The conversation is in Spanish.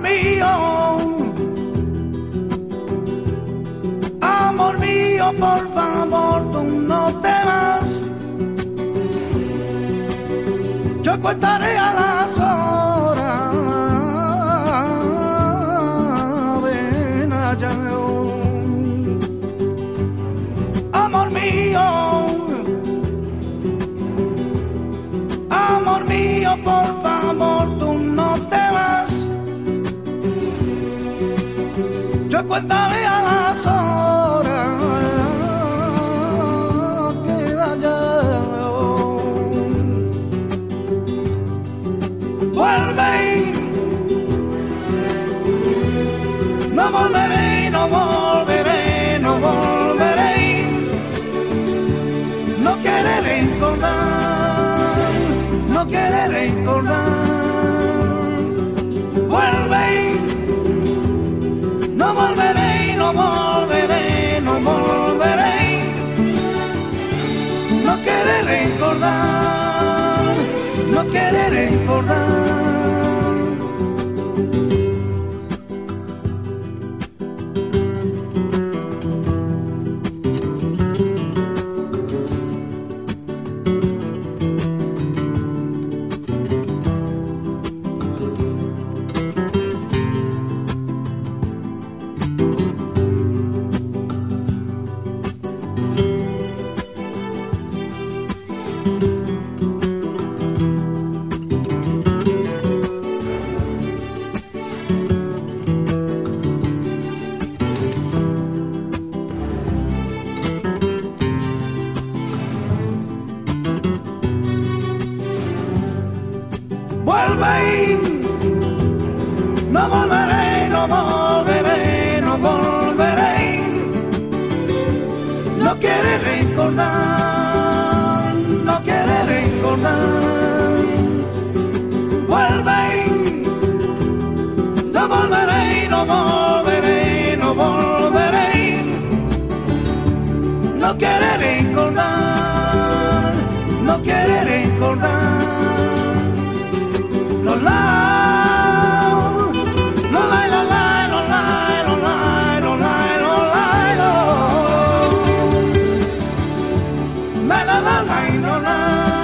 mío, amor mío, por favor, tú no te vas. Yo contaré a las horas, ven allá. Amor mío, amor mío, por favor, Contaré a las horas que allá. Vuelve, no volveré, no volveré, no volveré. No quiere recordar, no quiere recordar. Vuelve, recordar. Vuelve, no volveré, no volveré, no volveré. No quiere recordar, no quiere recordar. La la la